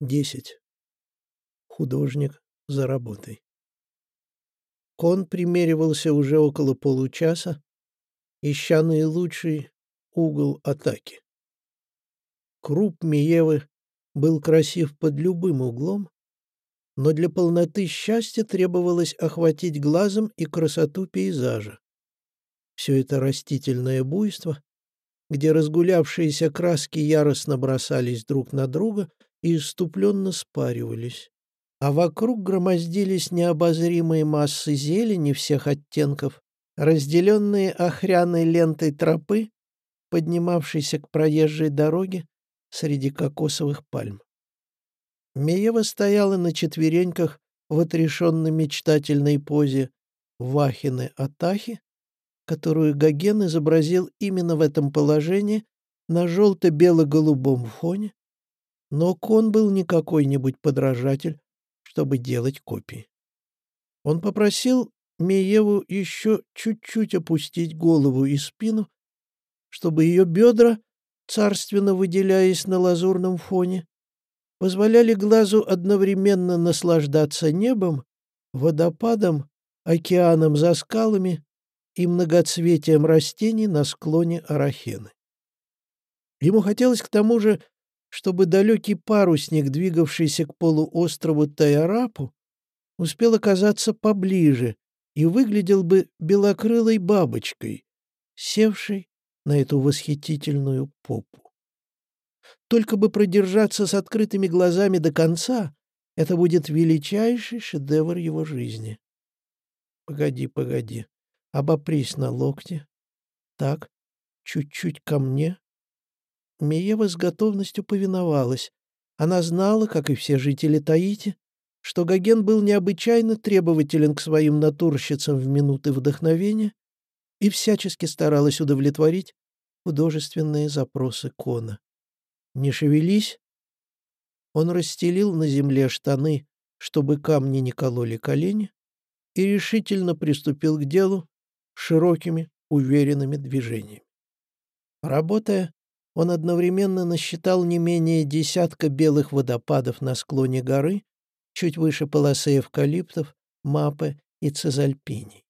Десять. Художник за работой. Кон примеривался уже около получаса, ища наилучший угол атаки. Круп Миевы был красив под любым углом, но для полноты счастья требовалось охватить глазом и красоту пейзажа. Все это растительное буйство, где разгулявшиеся краски яростно бросались друг на друга — и иступленно спаривались. А вокруг громоздились необозримые массы зелени всех оттенков, разделенные охряной лентой тропы, поднимавшейся к проезжей дороге среди кокосовых пальм. Меева стояла на четвереньках в отрешенно-мечтательной позе Вахины-Атахи, которую Гоген изобразил именно в этом положении на желто-бело-голубом фоне, но Кон был не какой-нибудь подражатель, чтобы делать копии. Он попросил Мееву еще чуть-чуть опустить голову и спину, чтобы ее бедра, царственно выделяясь на лазурном фоне, позволяли глазу одновременно наслаждаться небом, водопадом, океаном за скалами и многоцветием растений на склоне Арахены. Ему хотелось к тому же чтобы далекий парусник, двигавшийся к полуострову Тайарапу, успел оказаться поближе и выглядел бы белокрылой бабочкой, севшей на эту восхитительную попу. Только бы продержаться с открытыми глазами до конца, это будет величайший шедевр его жизни. Погоди, погоди, обопрись на локте. Так, чуть-чуть ко мне, Миева с готовностью повиновалась. Она знала, как и все жители Таити, что Гоген был необычайно требователен к своим натурщицам в минуты вдохновения и всячески старалась удовлетворить художественные запросы Кона. «Не шевелись!» Он расстелил на земле штаны, чтобы камни не кололи колени, и решительно приступил к делу широкими, уверенными движениями. Работая, он одновременно насчитал не менее десятка белых водопадов на склоне горы, чуть выше полосы эвкалиптов, мапы и цезальпиний.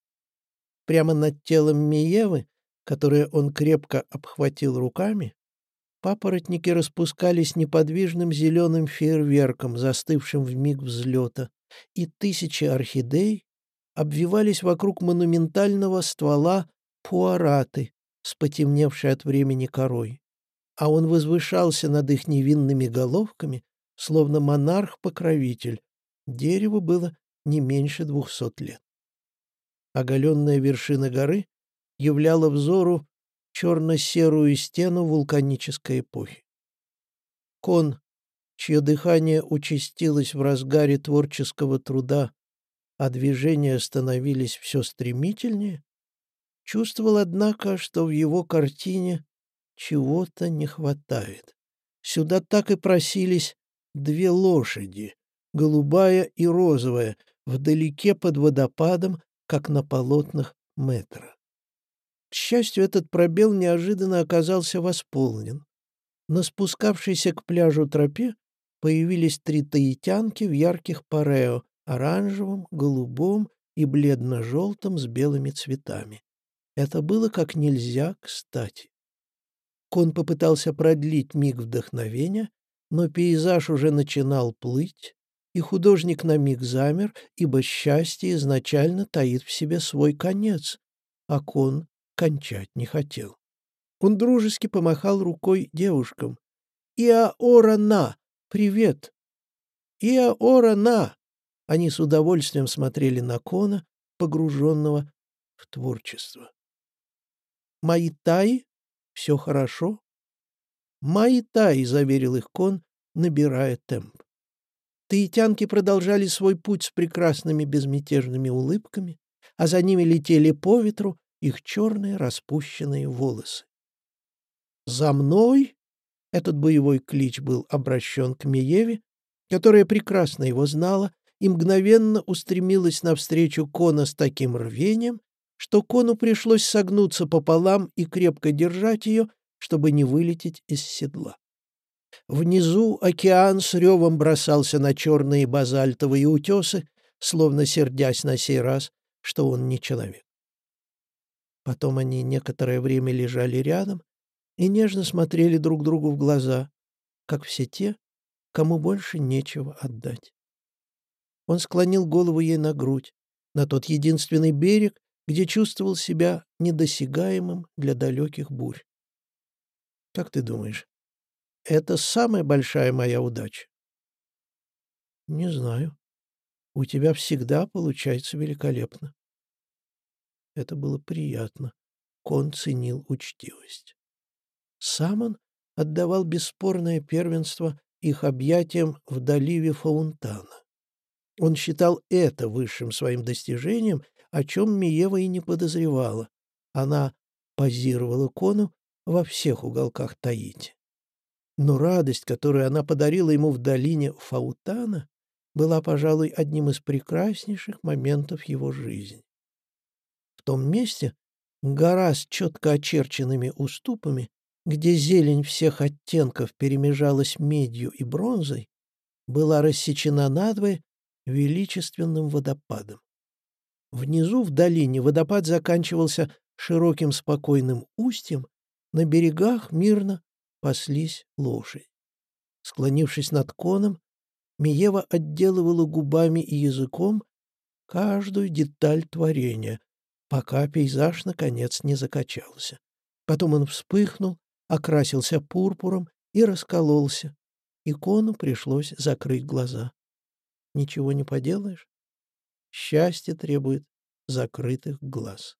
Прямо над телом Миевы, которое он крепко обхватил руками, папоротники распускались неподвижным зеленым фейерверком, застывшим в миг взлета, и тысячи орхидей обвивались вокруг монументального ствола пуараты с потемневшей от времени корой а он возвышался над их невинными головками, словно монарх-покровитель. Дереву было не меньше двухсот лет. Оголенная вершина горы являла взору черно-серую стену вулканической эпохи. Кон, чье дыхание участилось в разгаре творческого труда, а движения становились все стремительнее, чувствовал, однако, что в его картине чего-то не хватает. Сюда так и просились две лошади, голубая и розовая, вдалеке под водопадом, как на полотнах метра. К счастью, этот пробел неожиданно оказался восполнен. На спускавшейся к пляжу тропе появились три таитянки в ярких парео, оранжевом, голубом и бледно-желтом с белыми цветами. Это было как нельзя кстати. Кон попытался продлить миг вдохновения, но пейзаж уже начинал плыть, и художник на миг замер, ибо счастье изначально таит в себе свой конец, а Кон кончать не хотел. Он дружески помахал рукой девушкам. «Иаора-на! Привет!» «Иаора-на!» Они с удовольствием смотрели на Кона, погруженного в творчество. «Мои таи все хорошо?» «Майтай», — заверил их кон, набирая темп. Таитянки продолжали свой путь с прекрасными безмятежными улыбками, а за ними летели по ветру их черные распущенные волосы. «За мной!» — этот боевой клич был обращен к Миеве, которая прекрасно его знала и мгновенно устремилась навстречу Кона с таким рвением, что кону пришлось согнуться пополам и крепко держать ее, чтобы не вылететь из седла. Внизу океан с ревом бросался на черные базальтовые утесы, словно сердясь на сей раз, что он не человек. Потом они некоторое время лежали рядом и нежно смотрели друг другу в глаза, как все те, кому больше нечего отдать. Он склонил голову ей на грудь, на тот единственный берег, где чувствовал себя недосягаемым для далеких бурь. «Как ты думаешь, это самая большая моя удача?» «Не знаю. У тебя всегда получается великолепно». Это было приятно. Кон ценил учтивость. Сам он отдавал бесспорное первенство их объятиям в доливе Фаунтана. Он считал это высшим своим достижением, о чем Миева и не подозревала. Она позировала Кону во всех уголках Таити. Но радость, которую она подарила ему в долине Фаутана, была, пожалуй, одним из прекраснейших моментов его жизни. В том месте гора с четко очерченными уступами, где зелень всех оттенков перемежалась медью и бронзой, была рассечена надвое величественным водопадом. Внизу, в долине, водопад заканчивался широким спокойным устьем, на берегах мирно паслись лошади. Склонившись над коном, Миева отделывала губами и языком каждую деталь творения, пока пейзаж, наконец, не закачался. Потом он вспыхнул, окрасился пурпуром и раскололся. Икону пришлось закрыть глаза. Ничего не поделаешь. Счастье требует закрытых глаз.